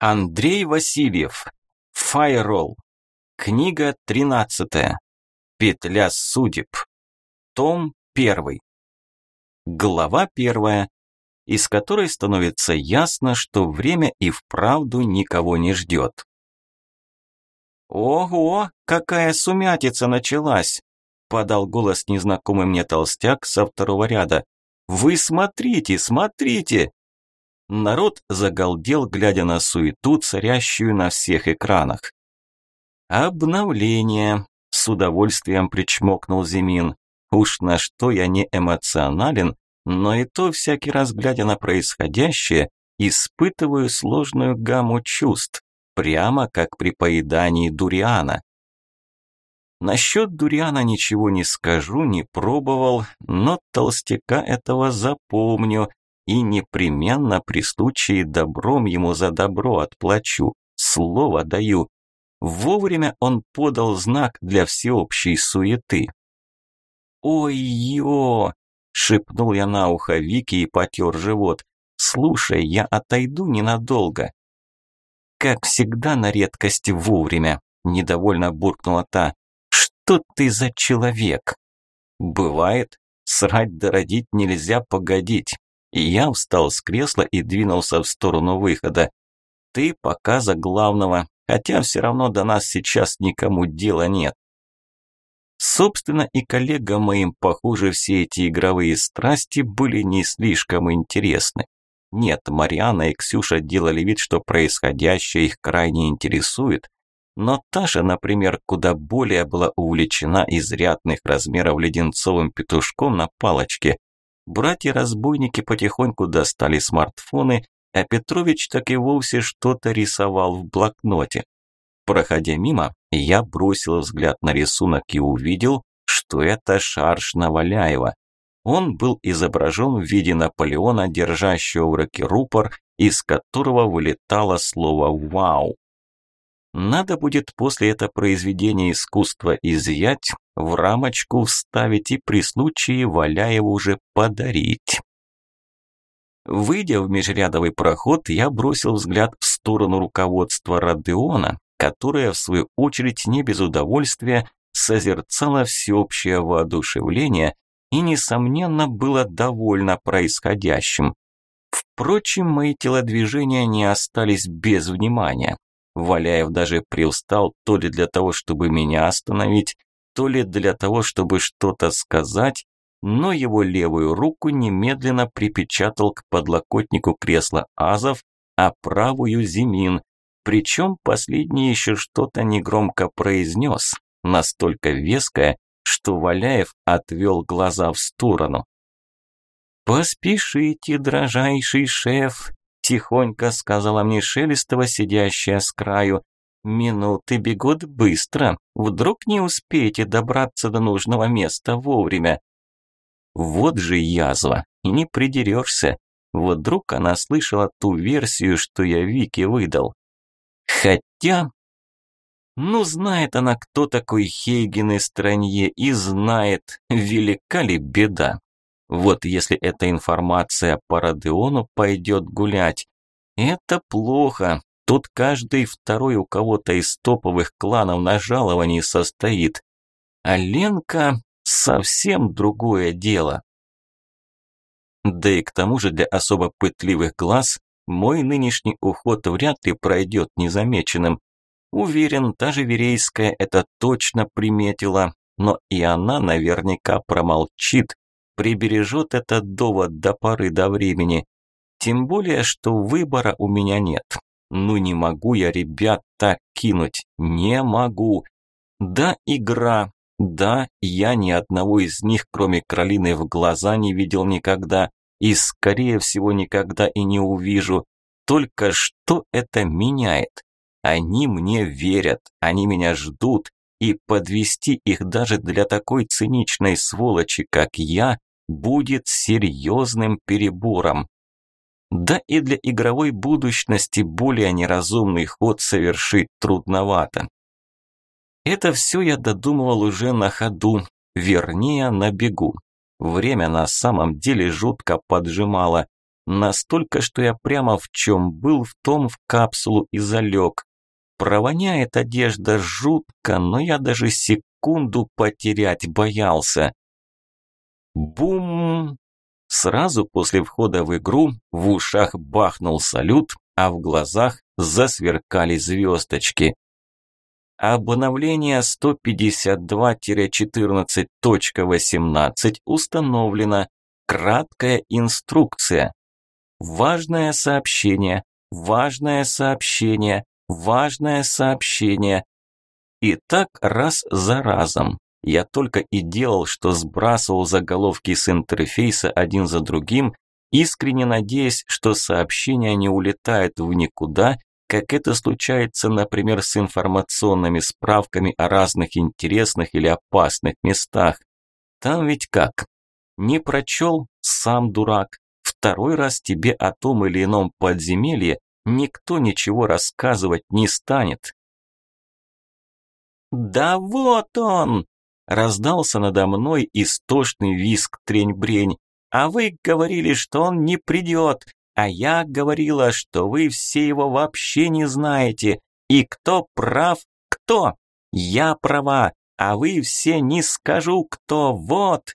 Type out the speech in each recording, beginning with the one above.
Андрей Васильев. Файрол. Книга 13. Петля судеб. Том 1. Глава 1, из которой становится ясно, что время и вправду никого не ждет. «Ого, какая сумятица началась!» – подал голос незнакомый мне толстяк со второго ряда. «Вы смотрите, смотрите! Народ загалдел, глядя на суету, царящую на всех экранах. «Обновление!» – с удовольствием причмокнул Зимин. «Уж на что я не эмоционален, но и то, всякий раз глядя на происходящее, испытываю сложную гамму чувств, прямо как при поедании дуриана. Насчет дуриана ничего не скажу, не пробовал, но толстяка этого запомню и непременно при случае добром ему за добро отплачу. Слово даю. Вовремя он подал знак для всеобщей суеты. «Ой-ё!» – шепнул я на ухо Вики и потер живот. «Слушай, я отойду ненадолго». «Как всегда на редкость вовремя», – недовольно буркнула та. «Что ты за человек?» «Бывает. Срать да родить нельзя погодить. Я встал с кресла и двинулся в сторону выхода. Ты пока за главного, хотя все равно до нас сейчас никому дела нет. Собственно, и коллегам моим, похоже, все эти игровые страсти были не слишком интересны. Нет, Мариана и Ксюша делали вид, что происходящее их крайне интересует, но Таша, например, куда более была увлечена изрядных размеров леденцовым петушком на палочке, Братья-разбойники потихоньку достали смартфоны, а Петрович так и вовсе что-то рисовал в блокноте. Проходя мимо, я бросил взгляд на рисунок и увидел, что это шарш Наваляева. Он был изображен в виде Наполеона, держащего в руке рупор, из которого вылетало слово «Вау». Надо будет после это произведение искусства изъять, в рамочку вставить и при случае Валяеву уже подарить. Выйдя в межрядовый проход, я бросил взгляд в сторону руководства Родеона, которое, в свою очередь, не без удовольствия созерцало всеобщее воодушевление и, несомненно, было довольно происходящим. Впрочем, мои телодвижения не остались без внимания. Валяев даже привстал то ли для того, чтобы меня остановить, то ли для того, чтобы что-то сказать, но его левую руку немедленно припечатал к подлокотнику кресла Азов, а правую Зимин, причем последний еще что-то негромко произнес, настолько веское, что Валяев отвел глаза в сторону. «Поспешите, дрожайший шеф, Тихонько сказала мне Шелестова, сидящая с краю. Минуты бегут быстро. Вдруг не успеете добраться до нужного места вовремя. Вот же язва, и не придерешься. Вдруг она слышала ту версию, что я Вике выдал. Хотя... Ну, знает она, кто такой Хейген из Странье, и знает, велика ли беда. Вот если эта информация по Родеону пойдет гулять, это плохо. Тут каждый второй у кого-то из топовых кланов на жаловании состоит. А Ленка совсем другое дело. Да и к тому же для особо пытливых глаз мой нынешний уход вряд ли пройдет незамеченным. Уверен, та же Верейская это точно приметила, но и она наверняка промолчит, прибережет этот довод до поры до времени. Тем более, что выбора у меня нет. Ну не могу я ребят так кинуть, не могу. Да, игра, да, я ни одного из них, кроме Кролины, в глаза не видел никогда, и, скорее всего, никогда и не увижу. Только что это меняет? Они мне верят, они меня ждут, и подвести их даже для такой циничной сволочи, как я, будет серьезным перебором. Да и для игровой будущности более неразумный ход совершить трудновато. Это все я додумывал уже на ходу, вернее на бегу. Время на самом деле жутко поджимало. Настолько, что я прямо в чем был, в том в капсулу и залег. Провоняет одежда жутко, но я даже секунду потерять боялся. Бум! Сразу после входа в игру в ушах бахнул салют, а в глазах засверкали звездочки. Обновление 152-14.18 установлено. Краткая инструкция. Важное сообщение, важное сообщение, важное сообщение. И так раз за разом. Я только и делал, что сбрасывал заголовки с интерфейса один за другим, искренне надеясь, что сообщения не улетают в никуда, как это случается, например, с информационными справками о разных интересных или опасных местах. Там ведь как? Не прочел – сам дурак. Второй раз тебе о том или ином подземелье никто ничего рассказывать не станет. «Да вот он!» Раздался надо мной истошный виск трень-брень. «А вы говорили, что он не придет, а я говорила, что вы все его вообще не знаете. И кто прав, кто? Я права, а вы все не скажу, кто, вот!»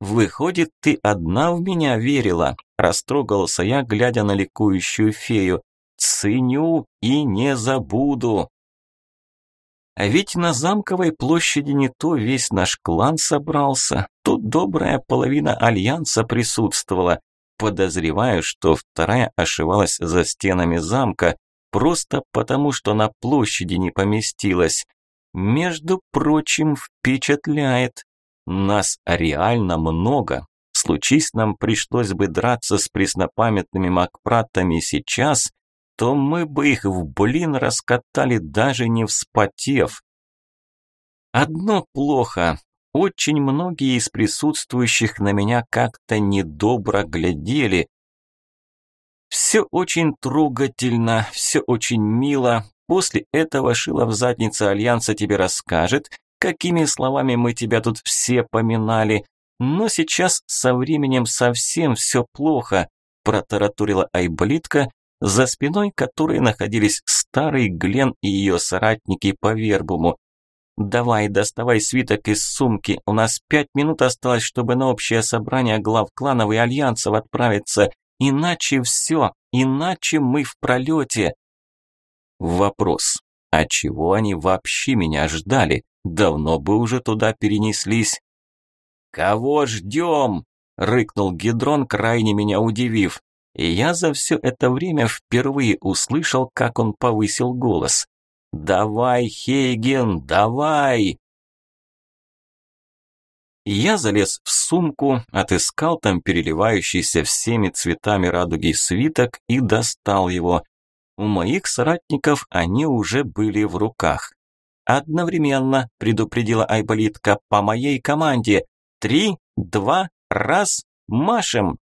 «Выходит, ты одна в меня верила?» – растрогался я, глядя на ликующую фею. «Ценю и не забуду!» А ведь на замковой площади не то весь наш клан собрался, тут добрая половина альянса присутствовала. Подозреваю, что вторая ошивалась за стенами замка, просто потому, что на площади не поместилась. Между прочим, впечатляет. Нас реально много. Случись нам пришлось бы драться с преснопамятными макпратами сейчас, то мы бы их в блин раскатали, даже не вспотев. Одно плохо. Очень многие из присутствующих на меня как-то недобро глядели. Все очень трогательно, все очень мило. После этого шила в заднице Альянса тебе расскажет, какими словами мы тебя тут все поминали. Но сейчас со временем совсем все плохо, протаратурила Айболитка, за спиной которой находились старый Глен и ее соратники по вербуму. «Давай, доставай свиток из сумки, у нас пять минут осталось, чтобы на общее собрание глав кланов и альянсов отправиться, иначе все, иначе мы в пролете». Вопрос, а чего они вообще меня ждали? Давно бы уже туда перенеслись. «Кого ждем?» – рыкнул Гидрон, крайне меня удивив. И я за все это время впервые услышал, как он повысил голос. «Давай, Хейген, давай!» Я залез в сумку, отыскал там переливающийся всеми цветами радуги свиток и достал его. У моих соратников они уже были в руках. «Одновременно», – предупредила Айболитка, – «по моей команде. Три, два, раз, машем!»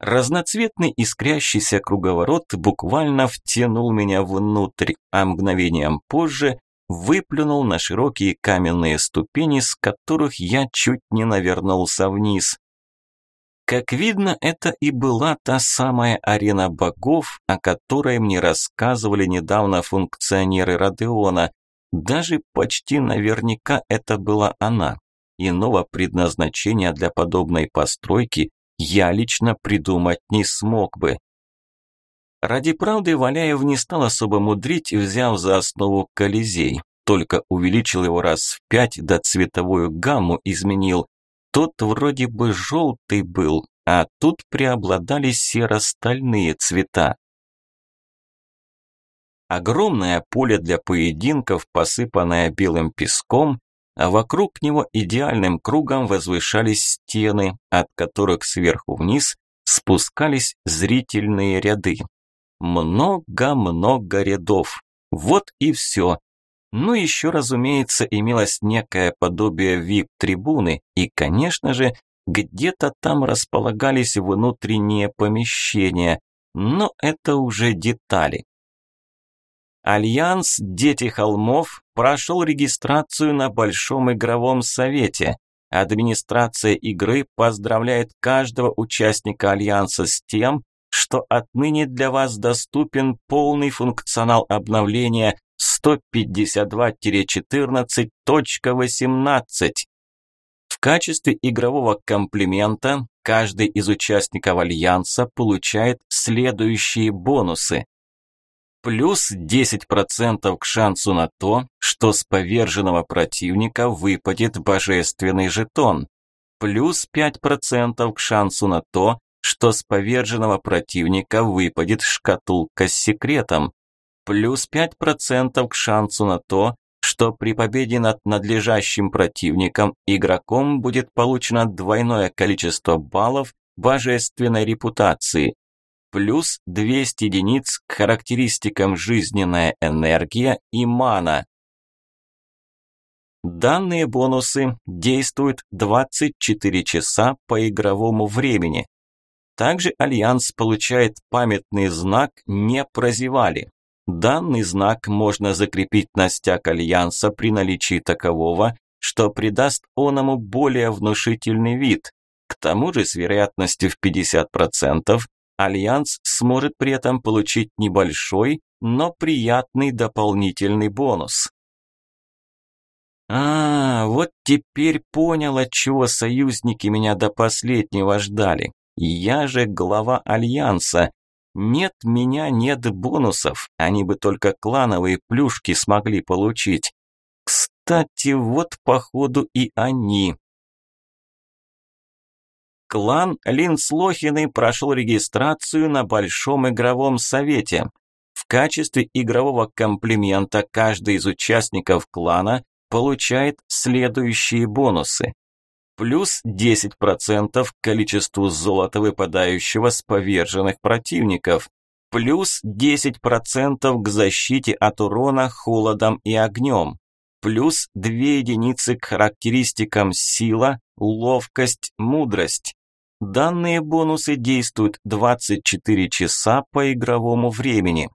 Разноцветный искрящийся круговорот буквально втянул меня внутрь, а мгновением позже выплюнул на широкие каменные ступени, с которых я чуть не навернулся вниз. Как видно, это и была та самая арена богов, о которой мне рассказывали недавно функционеры Родеона. Даже почти наверняка это была она. Иного предназначения для подобной постройки я лично придумать не смог бы. Ради правды Валяев не стал особо мудрить, взяв за основу Колизей, только увеличил его раз в пять, да цветовую гамму изменил. Тот вроде бы желтый был, а тут преобладали серо-стальные цвета. Огромное поле для поединков, посыпанное белым песком, а вокруг него идеальным кругом возвышались стены, от которых сверху вниз спускались зрительные ряды. Много-много рядов. Вот и все. Ну еще, разумеется, имелось некое подобие вип-трибуны, и, конечно же, где-то там располагались внутренние помещения, но это уже детали. Альянс «Дети холмов» прошел регистрацию на Большом игровом совете. Администрация игры поздравляет каждого участника Альянса с тем, что отныне для вас доступен полный функционал обновления 152-14.18. В качестве игрового комплимента каждый из участников Альянса получает следующие бонусы. Плюс 10% к шансу на то, что с поверженного противника выпадет божественный жетон. Плюс 5% к шансу на то, что с поверженного противника выпадет шкатулка с секретом. Плюс 5% к шансу на то, что при победе над надлежащим противником игроком будет получено двойное количество баллов божественной репутации плюс 200 единиц к характеристикам жизненная энергия и мана. Данные бонусы действуют 24 часа по игровому времени. Также Альянс получает памятный знак «Не прозевали». Данный знак можно закрепить на стяг Альянса при наличии такового, что придаст оному более внушительный вид. К тому же с вероятностью в 50% Альянс сможет при этом получить небольшой, но приятный дополнительный бонус. А, вот теперь понял, от чего союзники меня до последнего ждали. Я же глава Альянса. Нет меня, нет бонусов. Они бы только клановые плюшки смогли получить. Кстати, вот походу и они. Клан Линслохины прошел регистрацию на Большом игровом совете. В качестве игрового комплимента каждый из участников клана получает следующие бонусы. Плюс 10% к количеству золота, выпадающего с поверженных противников. Плюс 10% к защите от урона холодом и огнем. Плюс 2 единицы к характеристикам сила, ловкость, мудрость. Данные бонусы действуют 24 часа по игровому времени.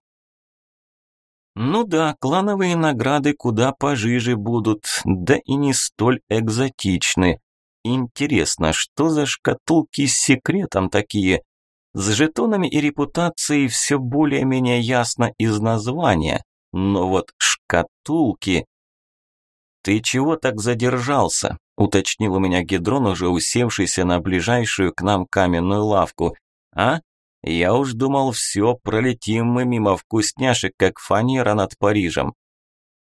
Ну да, клановые награды куда пожиже будут, да и не столь экзотичны. Интересно, что за шкатулки с секретом такие? С жетонами и репутацией все более-менее ясно из названия, но вот шкатулки... Ты чего так задержался? Уточнил у меня Гедрон, уже усевшийся на ближайшую к нам каменную лавку. А? Я уж думал, все, пролетим мы мимо вкусняшек, как фанера над Парижем.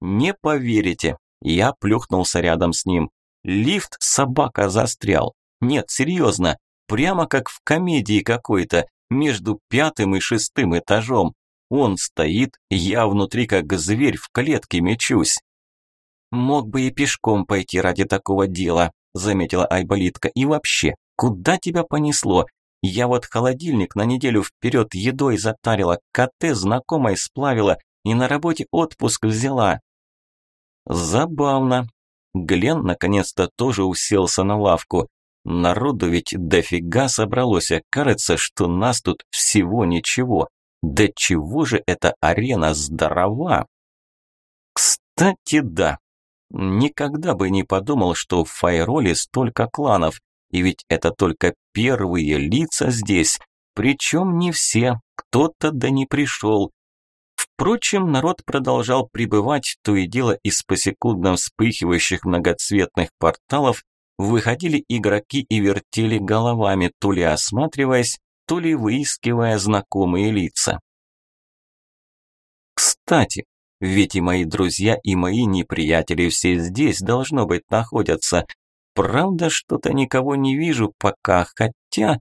Не поверите, я плюхнулся рядом с ним. Лифт собака застрял. Нет, серьезно, прямо как в комедии какой-то, между пятым и шестым этажом. Он стоит, я внутри как зверь в клетке мечусь. Мог бы и пешком пойти ради такого дела, заметила Айболитка. И вообще, куда тебя понесло? Я вот холодильник на неделю вперед едой затарила, КТ знакомой сплавила и на работе отпуск взяла. Забавно. Глен наконец-то тоже уселся на лавку. Народу ведь дофига собралось, а кажется, что нас тут всего ничего. Да чего же эта арена здорова? Кстати, да, Никогда бы не подумал, что в Файроле столько кланов, и ведь это только первые лица здесь, причем не все, кто-то да не пришел. Впрочем, народ продолжал прибывать, то и дело из посекундно вспыхивающих многоцветных порталов выходили игроки и вертели головами, то ли осматриваясь, то ли выискивая знакомые лица. Кстати, ведь и мои друзья, и мои неприятели все здесь, должно быть, находятся. Правда, что-то никого не вижу пока, хотя...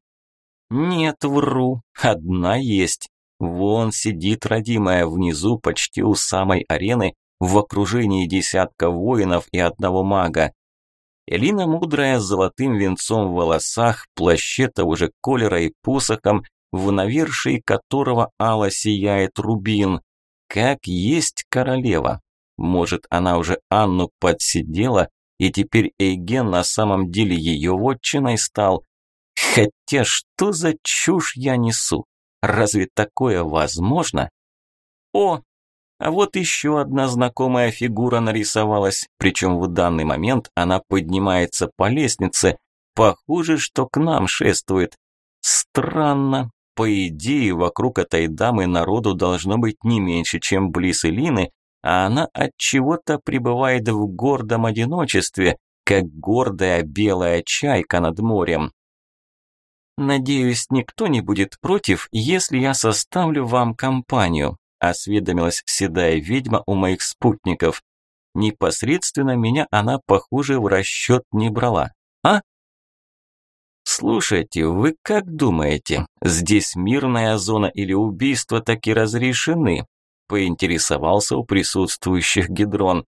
Нет, вру, одна есть. Вон сидит родимая внизу, почти у самой арены, в окружении десятка воинов и одного мага. Элина мудрая с золотым венцом в волосах, плаще того же колера и посохом, в навершии которого ало сияет рубин – как есть королева. Может, она уже Анну подсидела, и теперь Эйген на самом деле ее вотчиной стал. Хотя что за чушь я несу? Разве такое возможно? О, А вот еще одна знакомая фигура нарисовалась, причем в данный момент она поднимается по лестнице. Похоже, что к нам шествует. Странно. По идее, вокруг этой дамы народу должно быть не меньше, чем близ Илины, а она от чего-то пребывает в гордом одиночестве, как гордая белая чайка над морем. Надеюсь, никто не будет против, если я составлю вам компанию, осведомилась седая ведьма у моих спутников. Непосредственно меня она, похоже, в расчет не брала. А? Слушайте, вы как думаете, здесь мирная зона или убийства таки разрешены? Поинтересовался у присутствующих Гидрон.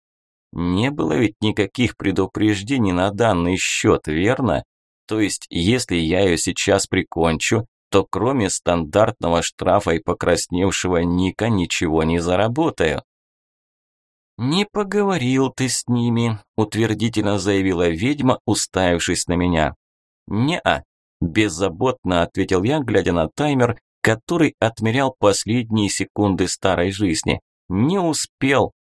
Не было ведь никаких предупреждений на данный счет, верно? То есть, если я ее сейчас прикончу, то кроме стандартного штрафа и покрасневшего ника ничего не заработаю. «Не поговорил ты с ними», – утвердительно заявила ведьма, уставившись на меня. «Не-а», – беззаботно ответил я, глядя на таймер, который отмерял последние секунды старой жизни. «Не успел».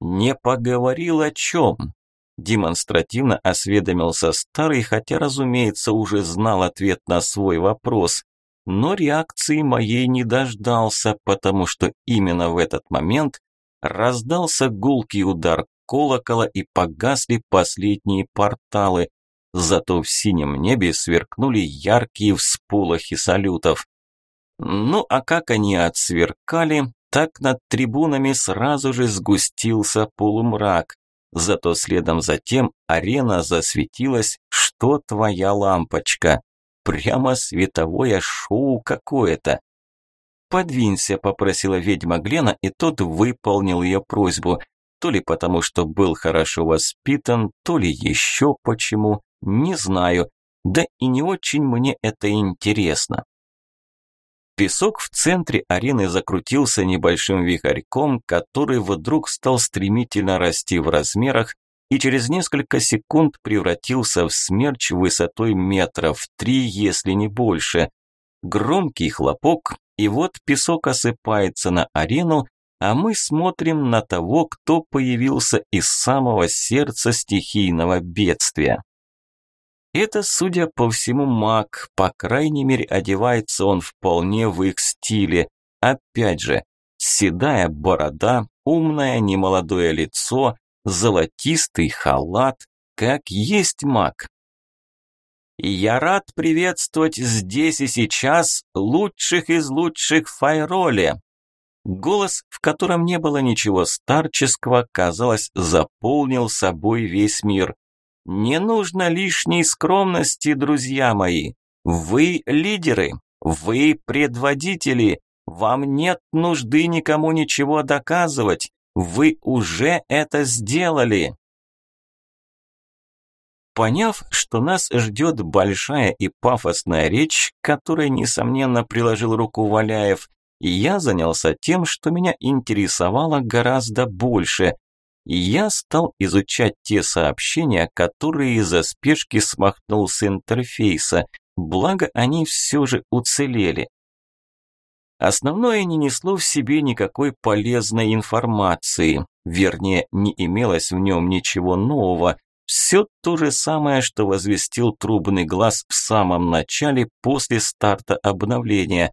«Не поговорил о чем?» Демонстративно осведомился старый, хотя, разумеется, уже знал ответ на свой вопрос. Но реакции моей не дождался, потому что именно в этот момент раздался гулкий удар колокола и погасли последние порталы. Зато в синем небе сверкнули яркие всполохи салютов. Ну а как они отсверкали, так над трибунами сразу же сгустился полумрак. Зато следом за тем арена засветилась, что твоя лампочка. Прямо световое шоу какое-то. «Подвинься», – попросила ведьма Глена, и тот выполнил ее просьбу. То ли потому, что был хорошо воспитан, то ли еще почему, не знаю. Да и не очень мне это интересно. Песок в центре арены закрутился небольшим вихарьком, который вдруг стал стремительно расти в размерах и через несколько секунд превратился в смерч высотой метров три, если не больше. Громкий хлопок, и вот песок осыпается на арену, а мы смотрим на того, кто появился из самого сердца стихийного бедствия. Это, судя по всему, маг, по крайней мере, одевается он вполне в их стиле. Опять же, седая борода, умное немолодое лицо, золотистый халат, как есть маг. Я рад приветствовать здесь и сейчас лучших из лучших в Файроле. Голос, в котором не было ничего старческого, казалось, заполнил собой весь мир. Не нужно лишней скромности, друзья мои. Вы лидеры, вы предводители. Вам нет нужды никому ничего доказывать. Вы уже это сделали. Поняв, что нас ждет большая и пафосная речь, которой, несомненно, приложил руку Валяев, я занялся тем, что меня интересовало гораздо больше и я стал изучать те сообщения, которые из-за спешки смахнул с интерфейса, благо они все же уцелели. Основное не несло в себе никакой полезной информации, вернее, не имелось в нем ничего нового, все то же самое, что возвестил трубный глаз в самом начале после старта обновления.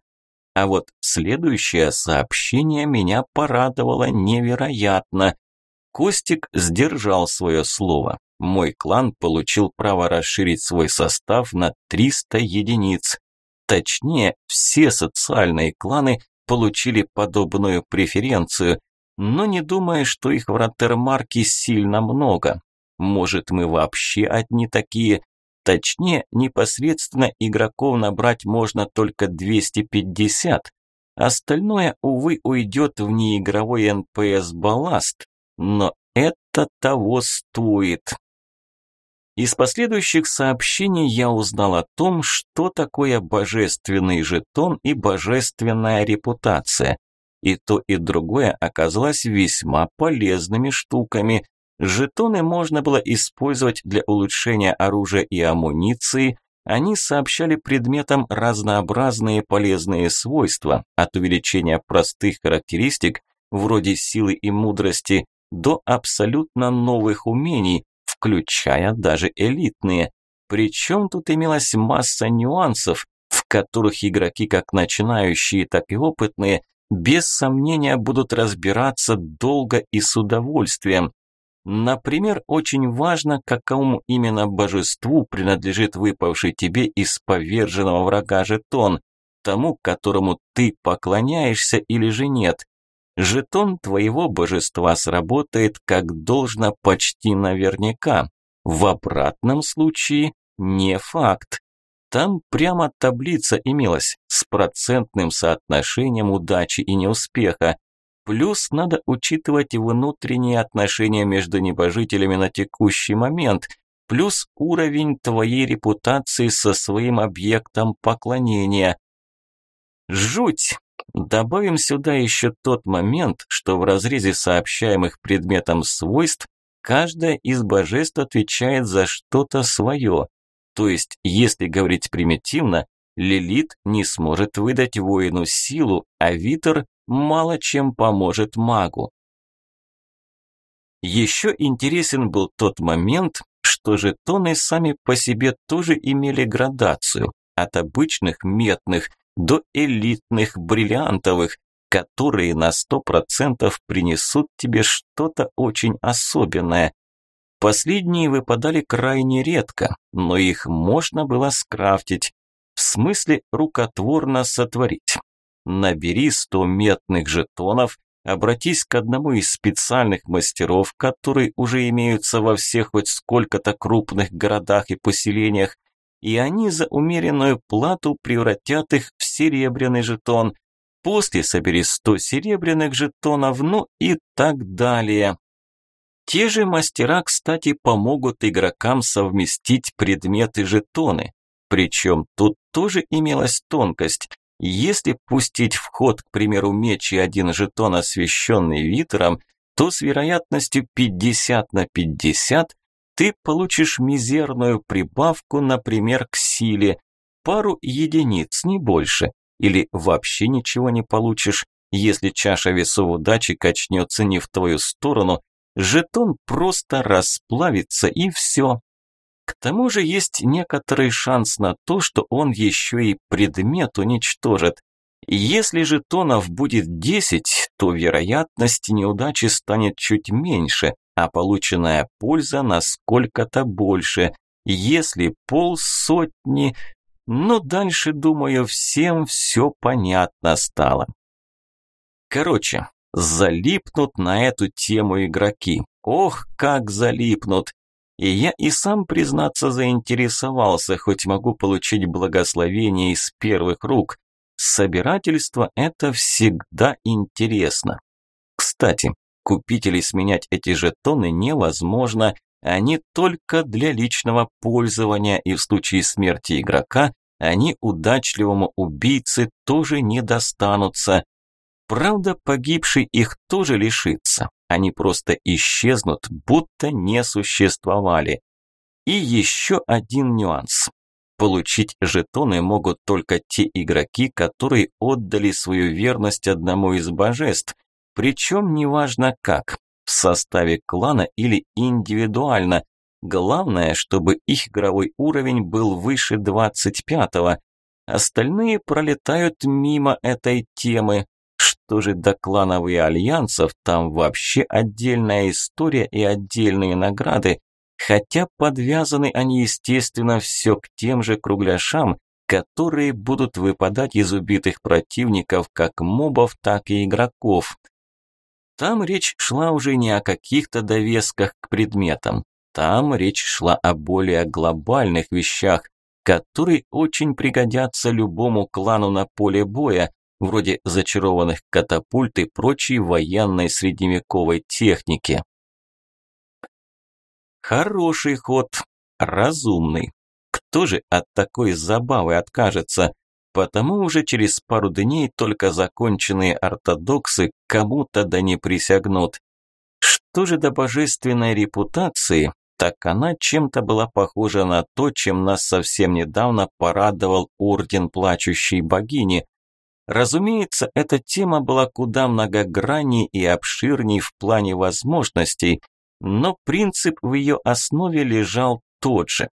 А вот следующее сообщение меня порадовало невероятно – Костик сдержал свое слово. Мой клан получил право расширить свой состав на 300 единиц. Точнее, все социальные кланы получили подобную преференцию, но не думая, что их в Роттермарке сильно много. Может, мы вообще одни такие? Точнее, непосредственно игроков набрать можно только 250. Остальное, увы, уйдет в неигровой НПС-балласт, но это того стоит. Из последующих сообщений я узнал о том, что такое божественный жетон и божественная репутация. И то, и другое оказалось весьма полезными штуками. Жетоны можно было использовать для улучшения оружия и амуниции, они сообщали предметам разнообразные полезные свойства, от увеличения простых характеристик, вроде силы и мудрости, до абсолютно новых умений, включая даже элитные. Причем тут имелась масса нюансов, в которых игроки как начинающие, так и опытные без сомнения будут разбираться долго и с удовольствием. Например, очень важно, какому именно божеству принадлежит выпавший тебе из поверженного врага жетон, тому, которому ты поклоняешься или же нет. Жетон твоего божества сработает как должно почти наверняка. В обратном случае не факт. Там прямо таблица имелась с процентным соотношением удачи и неуспеха. Плюс надо учитывать внутренние отношения между небожителями на текущий момент, плюс уровень твоей репутации со своим объектом поклонения. Жуть! Добавим сюда еще тот момент, что в разрезе сообщаемых предметом свойств каждое из божеств отвечает за что-то свое. То есть, если говорить примитивно, Лилит не сможет выдать воину силу, а Витер мало чем поможет магу. Еще интересен был тот момент, что жетоны сами по себе тоже имели градацию, от обычных медных до элитных бриллиантовых, которые на 100% принесут тебе что-то очень особенное, Последние выпадали крайне редко, но их можно было скрафтить, в смысле рукотворно сотворить. Набери 100 метных жетонов, обратись к одному из специальных мастеров, которые уже имеются во всех хоть сколько-то крупных городах и поселениях, и они за умеренную плату превратят их в серебряный жетон. После собери 100 серебряных жетонов, ну и так далее. Те же мастера, кстати, помогут игрокам совместить предметы-жетоны. Причем тут тоже имелась тонкость. Если пустить в ход, к примеру, меч и один жетон, освещенный витером, то с вероятностью 50 на 50 ты получишь мизерную прибавку, например, к силе, пару единиц, не больше, или вообще ничего не получишь, если чаша весов удачи качнется не в твою сторону, жетон просто расплавится и все. К тому же есть некоторый шанс на то, что он еще и предмет уничтожит. Если жетонов будет 10, то вероятность неудачи станет чуть меньше, а полученная польза на сколько-то больше. Если полсотни, но дальше, думаю, всем все понятно стало. Короче, Залипнут на эту тему игроки. Ох, как залипнут! И я и сам, признаться, заинтересовался, хоть могу получить благословение из первых рук. Собирательство – это всегда интересно. Кстати, купить или сменять эти жетоны невозможно, они только для личного пользования, и в случае смерти игрока они удачливому убийце тоже не достанутся. Правда, погибший их тоже лишится. Они просто исчезнут, будто не существовали. И еще один нюанс. Получить жетоны могут только те игроки, которые отдали свою верность одному из божеств, причем неважно как, в составе клана или индивидуально. Главное, чтобы их игровой уровень был выше 25-го. Остальные пролетают мимо этой темы, что же до кланов и альянсов, там вообще отдельная история и отдельные награды, хотя подвязаны они, естественно, все к тем же кругляшам, которые будут выпадать из убитых противников как мобов, так и игроков. Там речь шла уже не о каких-то довесках к предметам. Там речь шла о более глобальных вещах, которые очень пригодятся любому клану на поле боя, вроде зачарованных катапульт и прочей военной средневековой техники. Хороший ход, разумный. Кто же от такой забавы откажется? Потому уже через пару дней только законченные ортодоксы кому-то да не присягнут. Что же до божественной репутации, так она чем-то была похожа на то, чем нас совсем недавно порадовал Орден Плачущей Богини. Разумеется, эта тема была куда многограннее и обширней в плане возможностей, но принцип в ее основе лежал тот же.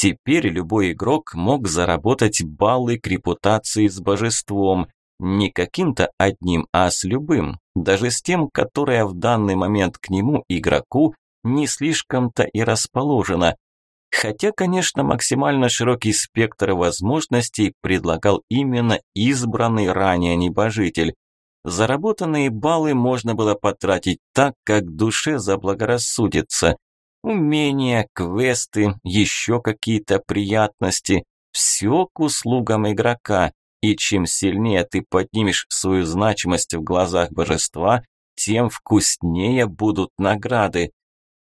Теперь любой игрок мог заработать баллы к репутации с божеством, не каким-то одним, а с любым, даже с тем, которое в данный момент к нему, игроку, не слишком-то и расположено. Хотя, конечно, максимально широкий спектр возможностей предлагал именно избранный ранее небожитель. Заработанные баллы можно было потратить так, как душе заблагорассудится. Умения, квесты, еще какие-то приятности – все к услугам игрока. И чем сильнее ты поднимешь свою значимость в глазах божества, тем вкуснее будут награды.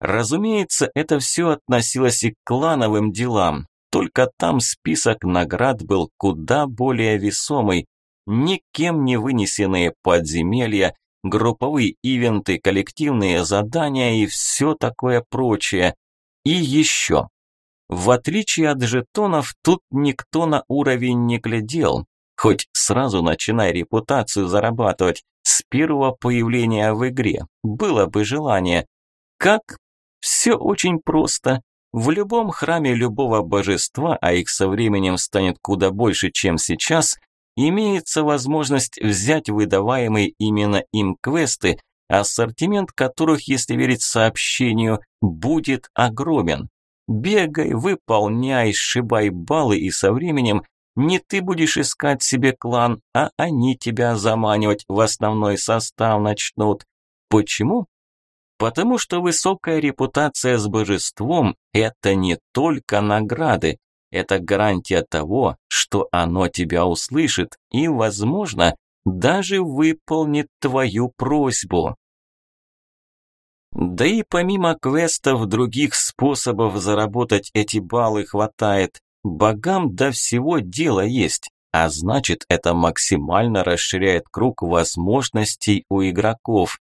Разумеется, это все относилось и к клановым делам, только там список наград был куда более весомый. Никем не вынесенные подземелья, групповые ивенты, коллективные задания и все такое прочее. И еще. В отличие от жетонов, тут никто на уровень не глядел. Хоть сразу начинай репутацию зарабатывать с первого появления в игре. Было бы желание. Как? Все очень просто. В любом храме любого божества, а их со временем станет куда больше, чем сейчас, имеется возможность взять выдаваемые именно им квесты, ассортимент которых, если верить сообщению, будет огромен. Бегай, выполняй, сшибай баллы и со временем не ты будешь искать себе клан, а они тебя заманивать в основной состав начнут. Почему? Потому что высокая репутация с божеством – это не только награды, это гарантия того, что оно тебя услышит и, возможно, даже выполнит твою просьбу. Да и помимо квестов, других способов заработать эти баллы хватает. Богам до всего дела есть, а значит это максимально расширяет круг возможностей у игроков.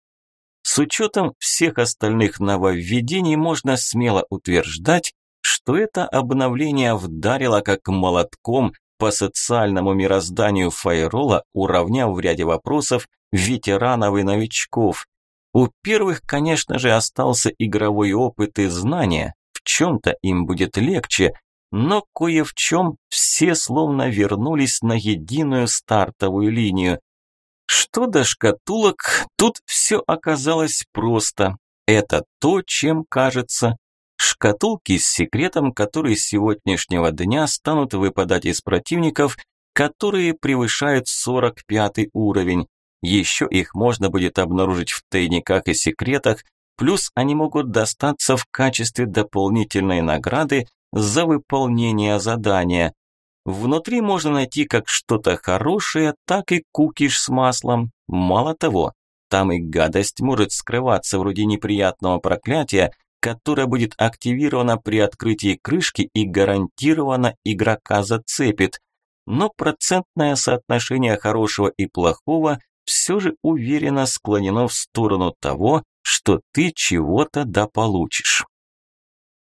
С учетом всех остальных нововведений можно смело утверждать, что это обновление вдарило как молотком по социальному мирозданию Файрола, уравняв в ряде вопросов ветеранов и новичков. У первых, конечно же, остался игровой опыт и знания, в чем-то им будет легче, но кое в чем все словно вернулись на единую стартовую линию. Что до шкатулок, тут все оказалось просто. Это то, чем кажется. Шкатулки с секретом, которые с сегодняшнего дня станут выпадать из противников, которые превышают 45 уровень. Еще их можно будет обнаружить в тайниках и секретах, плюс они могут достаться в качестве дополнительной награды за выполнение задания. Внутри можно найти как что-то хорошее, так и кукиш с маслом. Мало того, там и гадость может скрываться вроде неприятного проклятия, которое будет активировано при открытии крышки и гарантированно игрока зацепит. Но процентное соотношение хорошего и плохого все же уверенно склонено в сторону того, что ты чего-то дополучишь.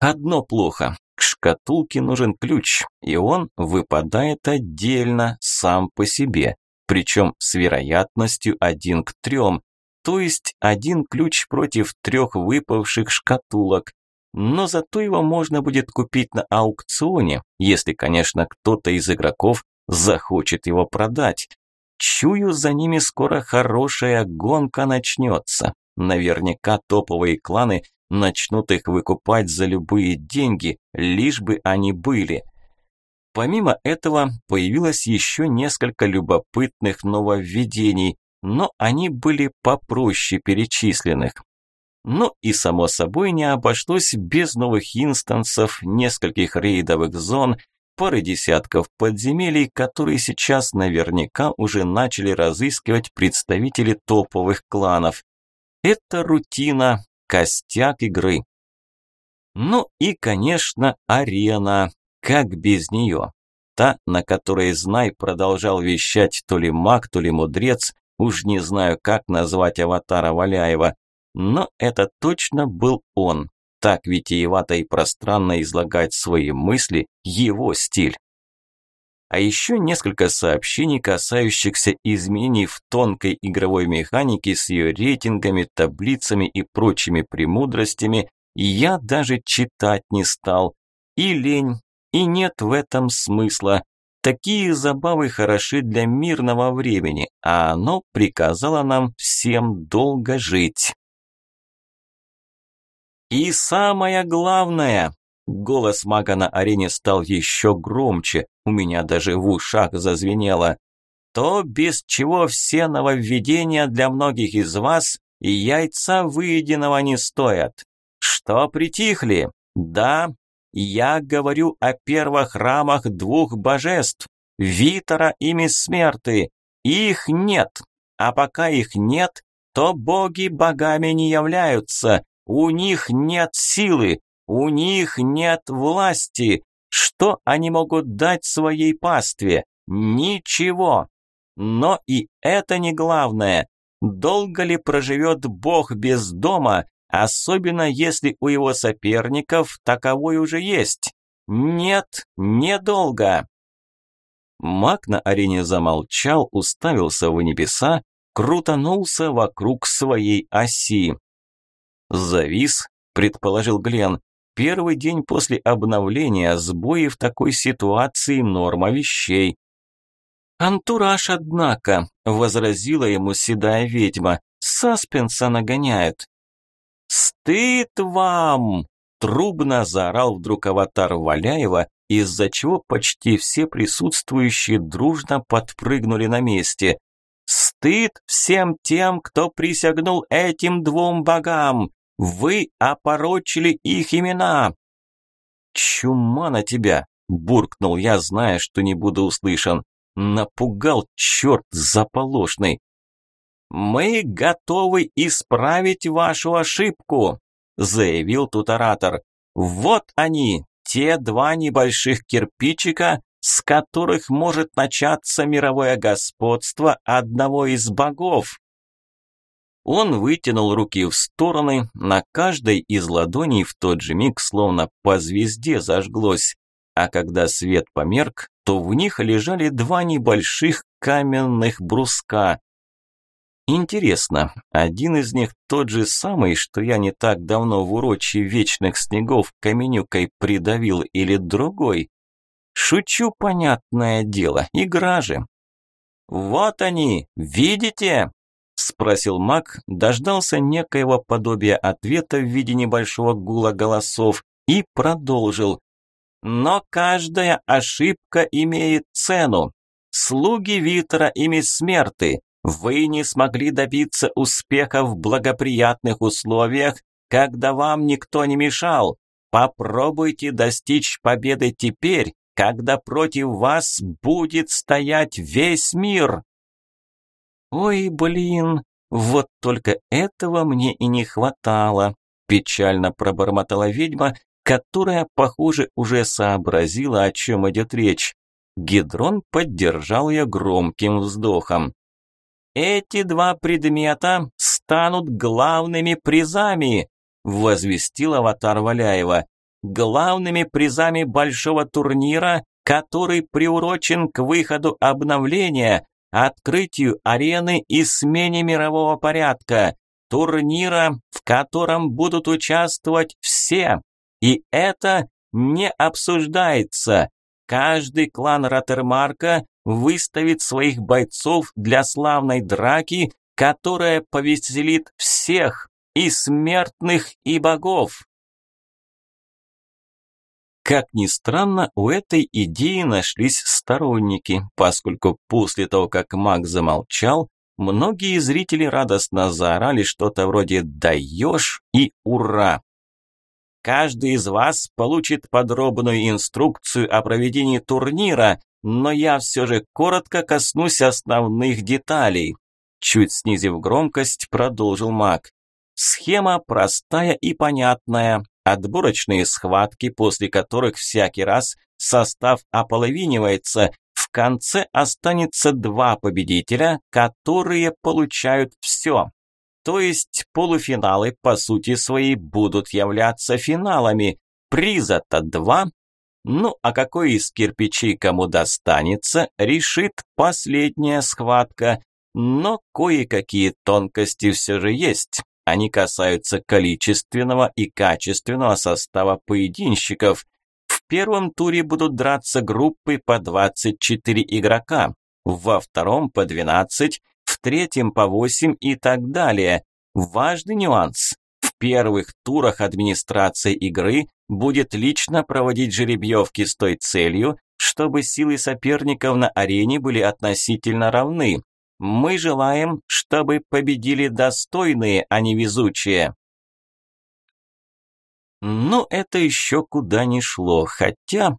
Одно плохо. К шкатулке нужен ключ, и он выпадает отдельно, сам по себе, причем с вероятностью один к трем, то есть один ключ против трех выпавших шкатулок. Но зато его можно будет купить на аукционе, если, конечно, кто-то из игроков захочет его продать. Чую, за ними скоро хорошая гонка начнется. Наверняка топовые кланы начнут их выкупать за любые деньги, лишь бы они были. Помимо этого, появилось еще несколько любопытных нововведений, но они были попроще перечисленных. Ну и само собой не обошлось без новых инстансов, нескольких рейдовых зон, пары десятков подземелий, которые сейчас наверняка уже начали разыскивать представители топовых кланов. Это рутина, костяк игры. Ну и, конечно, арена. Как без нее? Та, на которой Знай продолжал вещать то ли маг, то ли мудрец, уж не знаю, как назвать аватара Валяева. Но это точно был он. Так витиевато и пространно излагать свои мысли – его стиль. А еще несколько сообщений, касающихся изменений в тонкой игровой механике с ее рейтингами, таблицами и прочими премудростями, я даже читать не стал. И лень, и нет в этом смысла. Такие забавы хороши для мирного времени, а оно приказало нам всем долго жить. И самое главное, голос мага на арене стал еще громче, у меня даже в ушах зазвенело. То, без чего все нововведения для многих из вас и яйца выеденного не стоят. Что притихли? Да, я говорю о первых храмах двух божеств, Витера и Миссмерты. Их нет, а пока их нет, то боги богами не являются, у них нет силы, у них нет власти. Что они могут дать своей пастве? Ничего. Но и это не главное. Долго ли проживет бог без дома, особенно если у его соперников таковой уже есть? Нет, недолго. Маг на арене замолчал, уставился в небеса, крутанулся вокруг своей оси. «Завис», – предположил Глен. «Первый день после обновления сбои в такой ситуации норма вещей». «Антураж, однако», – возразила ему седая ведьма, – «саспенса нагоняет». «Стыд вам!» – трубно заорал вдруг аватар Валяева, из-за чего почти все присутствующие дружно подпрыгнули на месте. «Стыд всем тем, кто присягнул этим двум богам! Вы опорочили их имена!» «Чума на тебя!» – буркнул я, зная, что не буду услышан. Напугал черт заполошный. «Мы готовы исправить вашу ошибку», – заявил тут оратор. «Вот они, те два небольших кирпичика, с которых может начаться мировое господство одного из богов. Он вытянул руки в стороны, на каждой из ладоней в тот же миг словно по звезде зажглось, а когда свет померк, то в них лежали два небольших каменных бруска. Интересно, один из них тот же самый, что я не так давно в урочи вечных снегов каменюкой придавил, или другой? Шучу, понятное дело, игра же. «Вот они, видите?» спросил маг, дождался некоего подобия ответа в виде небольшого гула голосов и продолжил. Но каждая ошибка имеет цену. Слуги Витера и Смерты, вы не смогли добиться успеха в благоприятных условиях, когда вам никто не мешал. Попробуйте достичь победы теперь, когда против вас будет стоять весь мир. «Ой, блин, вот только этого мне и не хватало», печально пробормотала ведьма, которая, похоже, уже сообразила, о чем идет речь. Гидрон поддержал ее громким вздохом. «Эти два предмета станут главными призами», возвестил аватар Валяева. «Главными призами большого турнира, который приурочен к выходу обновления, открытию арены и смене мирового порядка, турнира, в котором будут участвовать все. И это не обсуждается. Каждый клан Ротермарка выставит своих бойцов для славной драки, которая повеселит всех, и смертных, и богов. Как ни странно, у этой идеи нашлись сторонники, поскольку после того, как маг замолчал, многие зрители радостно заорали что-то вроде «даешь» и «ура». Каждый из вас получит подробную инструкцию о проведении турнира, но я все же коротко коснусь основных деталей. Чуть снизив громкость, продолжил маг. Схема простая и понятная. Отборочные схватки, после которых всякий раз состав ополовинивается. В конце останется два победителя, которые получают все. То есть полуфиналы по сути своей будут являться финалами. Приза-то два. Ну, а какой из кирпичей кому достанется, решит последняя схватка. Но кое-какие тонкости все же есть. Они касаются количественного и качественного состава поединщиков. В первом туре будут драться группы по 24 игрока, во втором по 12, в третьем по 8 и так далее. Важный нюанс. Первых турах администрация игры будет лично проводить жеребьевки с той целью, чтобы силы соперников на арене были относительно равны. Мы желаем, чтобы победили достойные, а не везучие. Но это еще куда ни шло, хотя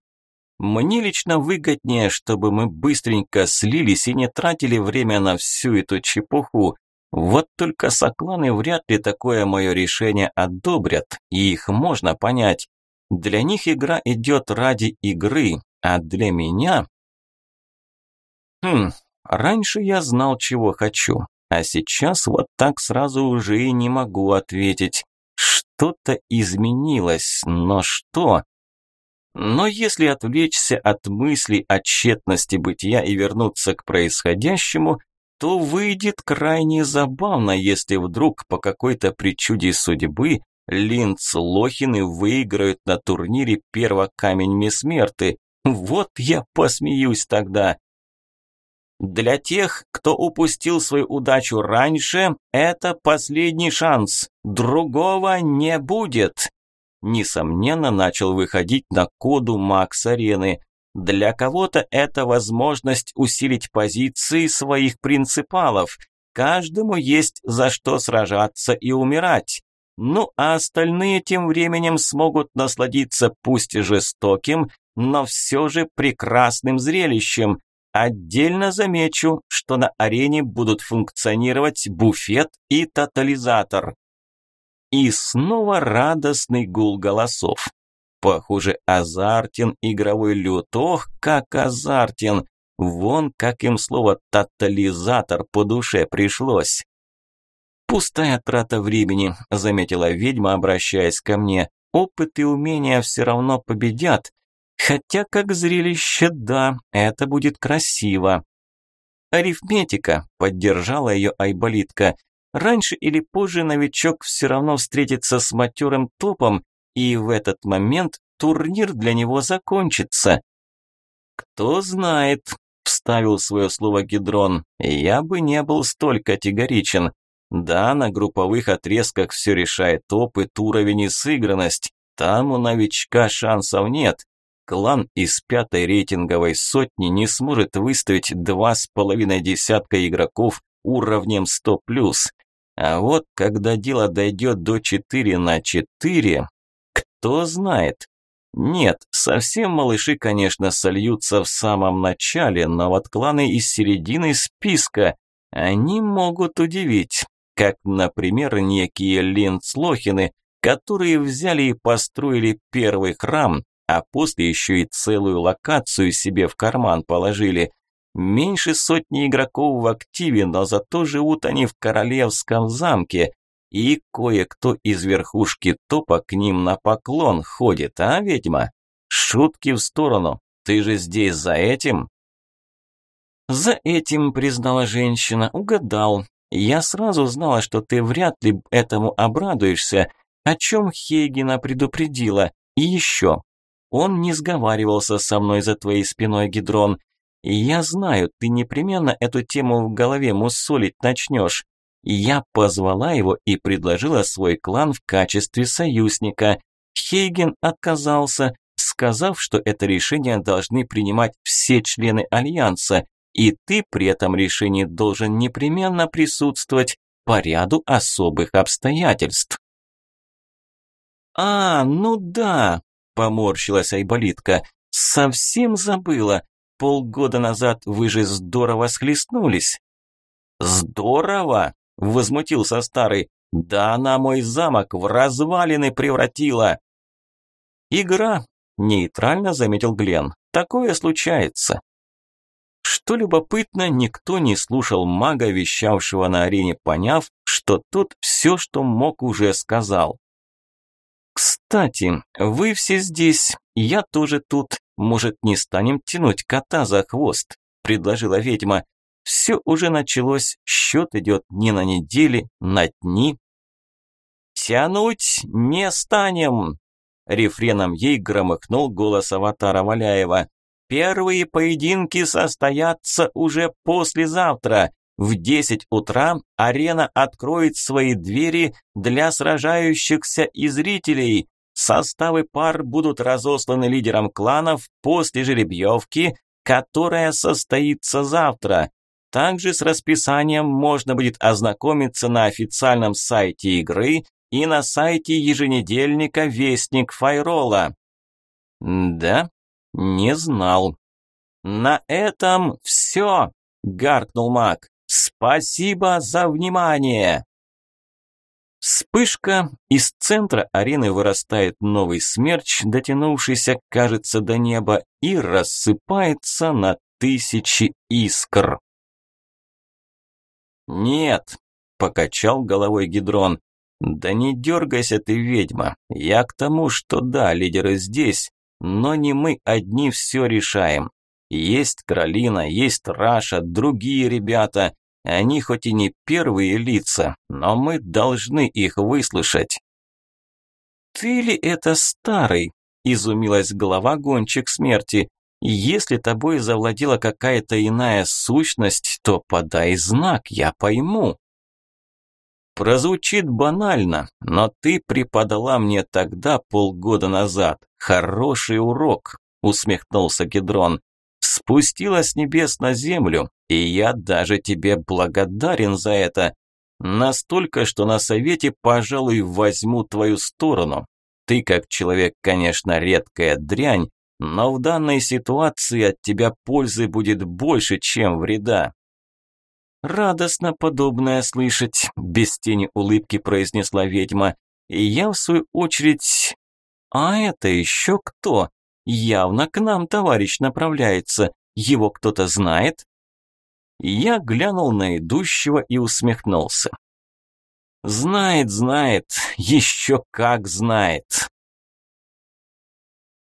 мне лично выгоднее, чтобы мы быстренько слились и не тратили время на всю эту чепуху. Вот только сокланы вряд ли такое мое решение одобрят, и их можно понять. Для них игра идет ради игры, а для меня... Хм, Раньше я знал, чего хочу, а сейчас вот так сразу уже и не могу ответить. Что-то изменилось, но что? Но если отвлечься от мыслей о тщетности бытия и вернуться к происходящему, то выйдет крайне забавно, если вдруг по какой-то причуде судьбы Линц Лохины выиграют на турнире первокамень Месмерты. Вот я посмеюсь тогда. Для тех, кто упустил свою удачу раньше, это последний шанс. Другого не будет. Несомненно, начал выходить на коду Макс Арены. Для кого-то это возможность усилить позиции своих принципалов. Каждому есть за что сражаться и умирать. Ну а остальные тем временем смогут насладиться пусть и жестоким, но все же прекрасным зрелищем. Отдельно замечу, что на арене будут функционировать буфет и тотализатор. И снова радостный гул голосов. Похоже, азартен игровой лют. Ох, как азартен! Вон как им слово «тотализатор» по душе пришлось. «Пустая трата времени», – заметила ведьма, обращаясь ко мне. «Опыт и умения все равно победят, Хотя как зрелище, да, это будет красиво. Арифметика, поддержала ее Айболитка. Раньше или позже новичок все равно встретится с матерым топом, и в этот момент турнир для него закончится. Кто знает, вставил свое слово Гидрон, я бы не был столь категоричен. Да, на групповых отрезках все решает опыт, уровень и сыгранность. Там у новичка шансов нет клан из пятой рейтинговой сотни не сможет выставить два с половиной десятка игроков уровнем 100+. А вот когда дело дойдет до 4 на 4, кто знает. Нет, совсем малыши, конечно, сольются в самом начале, но вот кланы из середины списка, они могут удивить, как, например, некие Линцлохины, которые взяли и построили первый храм, а после еще и целую локацию себе в карман положили. Меньше сотни игроков в активе, но зато живут они в королевском замке, и кое-кто из верхушки топа к ним на поклон ходит, а, ведьма? Шутки в сторону, ты же здесь за этим? За этим, признала женщина, угадал. Я сразу знала, что ты вряд ли этому обрадуешься, о чем Хейгена предупредила. И еще, он не сговаривался со мной за твоей спиной, Гидрон. Я знаю, ты непременно эту тему в голове мусолить начнешь. Я позвала его и предложила свой клан в качестве союзника. Хейген отказался, сказав, что это решение должны принимать все члены Альянса, и ты при этом решении должен непременно присутствовать по ряду особых обстоятельств. «А, ну да, Поморщилась Айболитка. Совсем забыла. Полгода назад вы же здорово схлестнулись. Здорово? Возмутился старый. Да она мой замок в развалины превратила. Игра, нейтрально заметил Глен. Такое случается. Что любопытно, никто не слушал мага, вещавшего на арене, поняв, что тот все, что мог, уже сказал. «Кстати, вы все здесь, я тоже тут. Может, не станем тянуть кота за хвост?» – предложила ведьма. «Все уже началось, счет идет не на недели, на дни». «Тянуть не станем!» Рефреном ей громыхнул голос аватара Валяева. «Первые поединки состоятся уже послезавтра. В 10 утра арена откроет свои двери для сражающихся и зрителей. Составы пар будут разосланы лидерам кланов после жеребьевки, которая состоится завтра. Также с расписанием можно будет ознакомиться на официальном сайте игры и на сайте еженедельника Вестник Файрола. Да, не знал. На этом все, гаркнул маг. Спасибо за внимание. Вспышка, из центра арены вырастает новый смерч, дотянувшийся, кажется, до неба, и рассыпается на тысячи искр. «Нет», – покачал головой Гидрон, «Да не дергайся ты, ведьма. Я к тому, что да, лидеры здесь, но не мы одни все решаем. Есть Каролина, есть Раша, другие ребята. Они хоть и не первые лица, но мы должны их выслушать». «Ты ли это старый?» – изумилась голова гонщик смерти. «Если тобой завладела какая-то иная сущность, то подай знак, я пойму». Прозвучит банально, но ты преподала мне тогда, полгода назад, хороший урок, усмехнулся Гедрон. Спустила с небес на землю, и я даже тебе благодарен за это. Настолько, что на совете, пожалуй, возьму твою сторону. Ты, как человек, конечно, редкая дрянь, но в данной ситуации от тебя пользы будет больше, чем вреда. «Радостно подобное слышать», – без тени улыбки произнесла ведьма. И я, в свою очередь... «А это еще кто? Явно к нам товарищ направляется. Его кто-то знает?» Я глянул на идущего и усмехнулся. «Знает, знает, еще как знает».